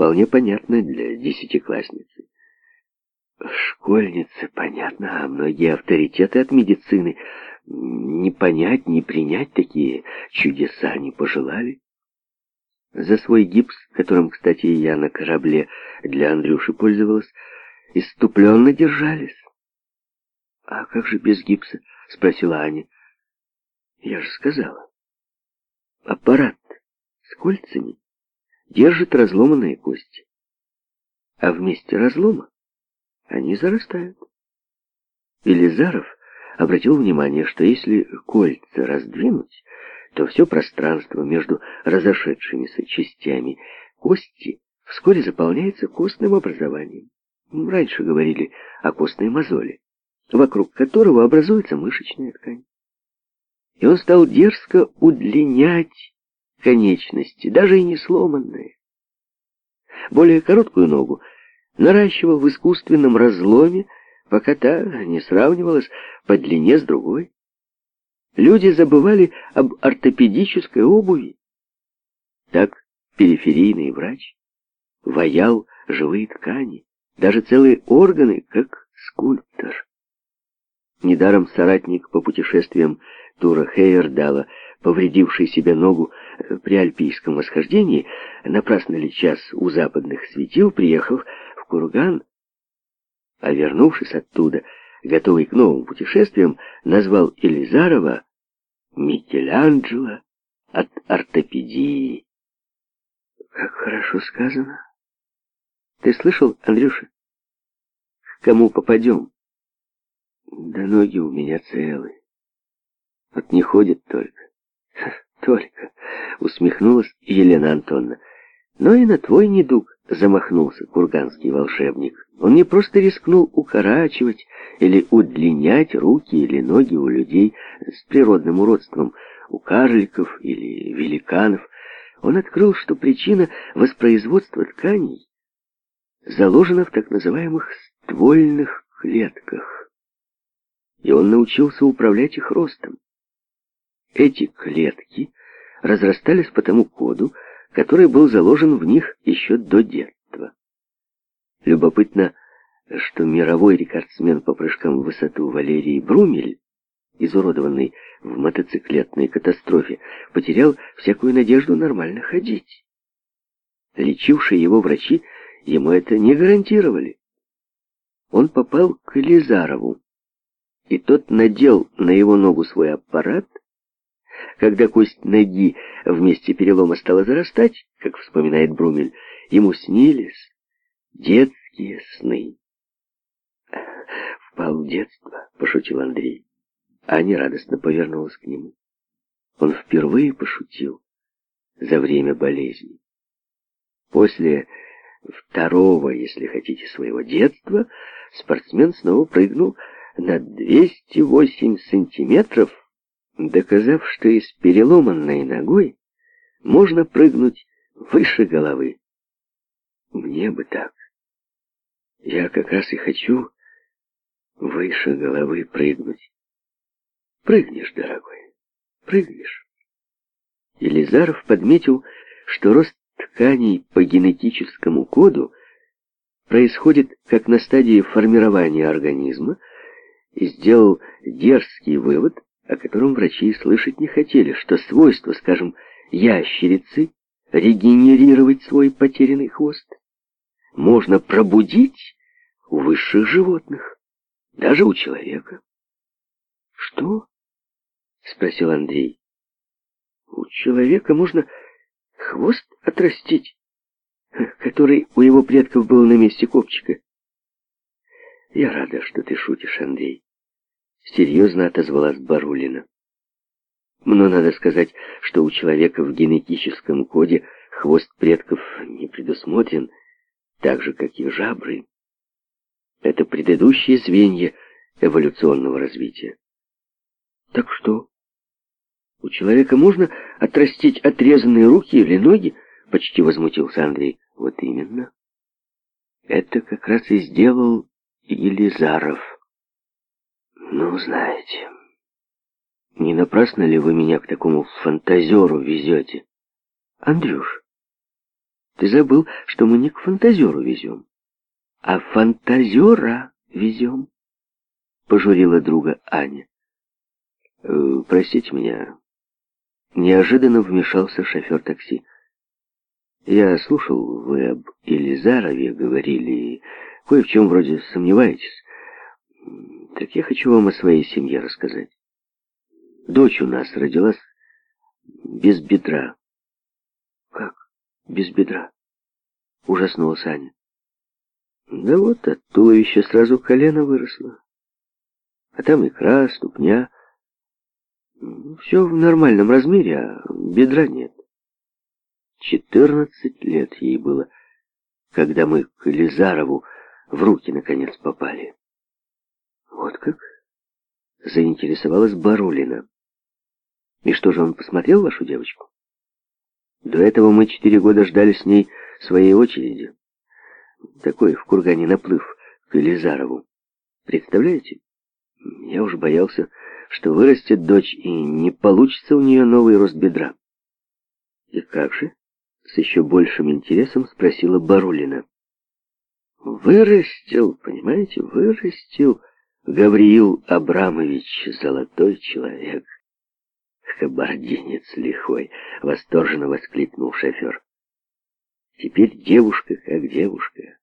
вполне понятно для десятиклассницы. Школьнице понятно, а многие авторитеты от медицины не понять, не принять такие чудеса не пожелали. За свой гипс, которым, кстати, я на корабле для Андрюши пользовалась, иступленно держались. «А как же без гипса?» — спросила Аня. «Я же сказала. Аппарат с кольцами держит разломанные кости. А вместе разлома они зарастают. Елизаров обратил внимание, что если кольца раздвинуть, то все пространство между разошедшимися частями кости вскоре заполняется костным образованием. Раньше говорили о костной мозоли, вокруг которого образуется мышечная ткань. И он стал дерзко удлинять конечности, даже и не сломанные. Более короткую ногу наращивал в искусственном разломе, пока та не сравнивалась по длине с другой. Люди забывали об ортопедической обуви. Так периферийный врач ваял живые ткани, даже целые органы, как скульптор. Недаром соратник по путешествиям Тура Хейердала повредивший себе ногу э, при альпийском восхождении, напрасно ли час у западных светил, приехав в Курган, а вернувшись оттуда, готовый к новым путешествиям, назвал Елизарова Микеланджело от ортопедии. Как хорошо сказано. Ты слышал, Андрюша? К кому попадем? Да ноги у меня целы. Вот не ходит только. Только усмехнулась Елена Антоновна. Но и на твой недуг замахнулся курганский волшебник. Он не просто рискнул укорачивать или удлинять руки или ноги у людей с природным уродством, у карликов или великанов. Он открыл, что причина воспроизводства тканей заложена в так называемых ствольных клетках. И он научился управлять их ростом. Эти клетки разрастались по тому коду, который был заложен в них еще до детства. Любопытно, что мировой рекордсмен по прыжкам в высоту Валерий Брумель, изуродованный в мотоциклетной катастрофе, потерял всякую надежду нормально ходить. Лечившие его врачи ему это не гарантировали. Он попал к Елизарову, и тот надел на его ногу свой аппарат, когда кость ноги в месте перелома стала зарастать, как вспоминает Брумель, ему снились детские сны. «Впал в детство», — пошутил Андрей. Аня радостно повернулась к нему. Он впервые пошутил за время болезни. После второго, если хотите, своего детства, спортсмен снова прыгнул на 208 сантиметров доказав, что из переломанной ногой можно прыгнуть выше головы. Мне бы так. Я как раз и хочу выше головы прыгнуть. Прыгнешь, дорогой, прыгнешь. Елизаров подметил, что рост тканей по генетическому коду происходит как на стадии формирования организма и сделал дерзкий вывод, о котором врачи слышать не хотели, что свойство, скажем, ящерицы регенерировать свой потерянный хвост можно пробудить у высших животных, даже у человека. «Что?» — спросил Андрей. «У человека можно хвост отрастить, который у его предков был на месте копчика». «Я рада, что ты шутишь, Андрей. — серьезно отозвалась Барулина. «Но надо сказать, что у человека в генетическом коде хвост предков не предусмотрен, так же, как и жабры. Это предыдущие звенья эволюционного развития. Так что? У человека можно отрастить отрезанные руки или ноги?» — почти возмутился Андрей. «Вот именно. Это как раз и сделал Елизаров». Ну, знаете, не напрасно ли вы меня к такому фантазеру везете? Андрюш, ты забыл, что мы не к фантазеру везем, а фантазера везем, пожурила друга Аня. «Э, простите меня, неожиданно вмешался шофер такси. Я слушал, вы об Елизарове говорили, кое в чем вроде сомневаетесь. Так я хочу вам о своей семье рассказать. Дочь у нас родилась без бедра. Как без бедра? Ужаснулась Аня. Да вот от туловища сразу колено выросло. А там икра, ступня. Ну, Все в нормальном размере, а бедра нет. Четырнадцать лет ей было, когда мы к Лизарову в руки наконец попали. Вот как? Заинтересовалась Барулина. И что же, он посмотрел вашу девочку? До этого мы четыре года ждали с ней своей очереди. Такой в кургане наплыв к Елизарову. Представляете? Я уж боялся, что вырастет дочь, и не получится у нее новый рост бедра. И как же? С еще большим интересом спросила Барулина. Вырастил, понимаете, вырастил. Гавриил Абрамович, золотой человек, кабардинец лихой, восторженно воскликнул шофер. Теперь девушка как девушка.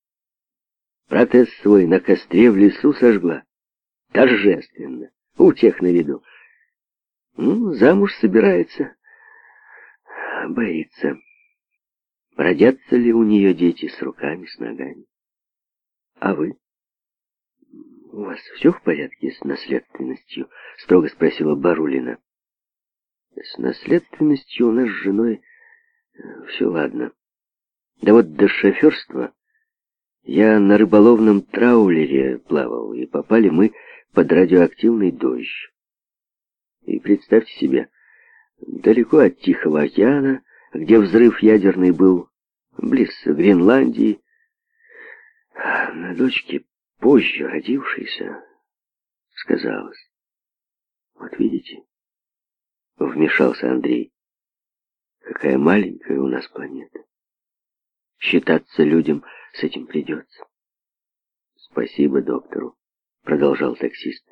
Протез свой на костре в лесу сожгла. Торжественно, у тех на виду. Ну, замуж собирается, боится. Родятся ли у нее дети с руками, с ногами? А вы? «У вас все в порядке с наследственностью?» — строго спросила Барулина. «С наследственностью у нас с женой э, все ладно. Да вот до шоферства я на рыболовном траулере плавал, и попали мы под радиоактивный дождь. И представьте себе, далеко от Тихого океана, где взрыв ядерный был, близ Гренландии, а на дочке позже родившийся, сказалось. Вот видите, вмешался Андрей. Какая маленькая у нас планета. Считаться людям с этим придется. Спасибо доктору, продолжал таксист.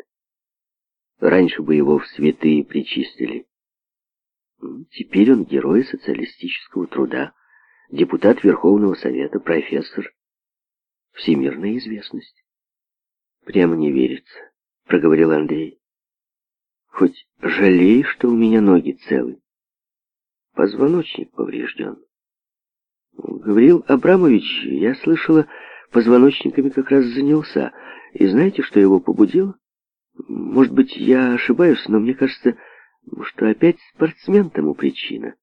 Раньше бы его в святые причистили. Теперь он герой социалистического труда, депутат Верховного Совета, профессор. Всемирная известность. Прямо не верится, проговорил Андрей. Хоть жалей, что у меня ноги целы. Позвоночник поврежден. Гавриил Абрамович, я слышала, позвоночниками как раз занялся. И знаете, что его побудило? Может быть, я ошибаюсь, но мне кажется, что опять спортсмен тому причина.